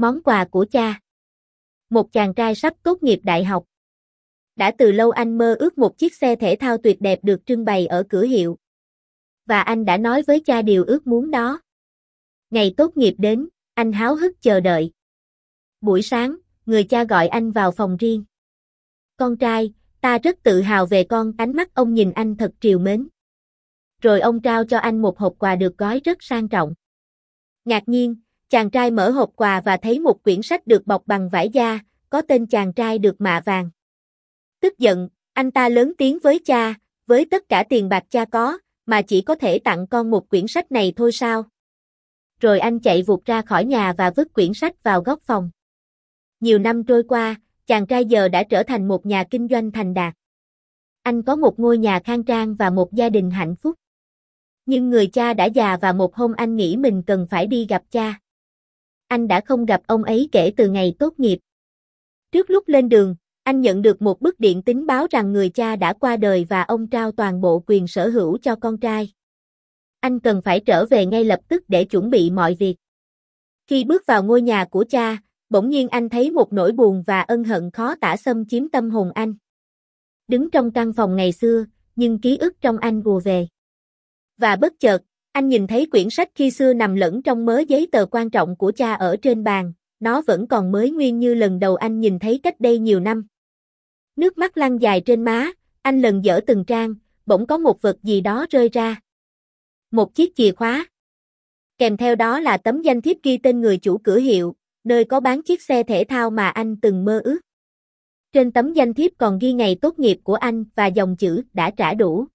Món quà của cha. Một chàng trai sắp tốt nghiệp đại học. Đã từ lâu anh mơ ước một chiếc xe thể thao tuyệt đẹp được trưng bày ở cửa hiệu. Và anh đã nói với cha điều ước muốn đó. Ngày tốt nghiệp đến, anh háo hức chờ đợi. Buổi sáng, người cha gọi anh vào phòng riêng. Con trai, ta rất tự hào về con, ánh mắt ông nhìn anh thật triều mến. Rồi ông trao cho anh một hộp quà được gói rất sang trọng. Ngạc nhiên, chàng trai mở hộp quà và thấy một quyển sách được bọc bằng vải da, có tên chàng trai được mạ vàng. Tức giận, anh ta lớn tiếng với cha, với tất cả tiền bạc cha có, mà chỉ có thể tặng con một quyển sách này thôi sao? Rồi anh chạy vụt ra khỏi nhà và vứt quyển sách vào góc phòng. Nhiều năm trôi qua, chàng trai giờ đã trở thành một nhà kinh doanh thành đạt. Anh có một ngôi nhà khang trang và một gia đình hạnh phúc. Nhưng người cha đã già và một hôm anh nghĩ mình cần phải đi gặp cha. Anh đã không gặp ông ấy kể từ ngày tốt nghiệp. Trước lúc lên đường, anh nhận được một bức điện tín báo rằng người cha đã qua đời và ông trao toàn bộ quyền sở hữu cho con trai. Anh cần phải trở về ngay lập tức để chuẩn bị mọi việc. Khi bước vào ngôi nhà của cha, bỗng nhiên anh thấy một nỗi buồn và ân hận khó tả xâm chiếm tâm hồn anh. Đứng trong căn phòng ngày xưa, nhưng ký ức trong anh gùa về. Và bất chợt, anh nhìn thấy quyển sách khi xưa nằm lẫn trong mớ giấy tờ quan trọng của cha ở trên bàn, nó vẫn còn mới nguyên như lần đầu anh nhìn thấy cách đây nhiều năm. Nước mắt lăn dài trên má, anh lần dở từng trang, bỗng có một vật gì đó rơi ra. Một chiếc chìa khóa. Kèm theo đó là tấm danh thiếp ghi tên người chủ cửa hiệu, nơi có bán chiếc xe thể thao mà anh từng mơ ước. Trên tấm danh thiếp còn ghi ngày tốt nghiệp của anh và dòng chữ đã trả đủ.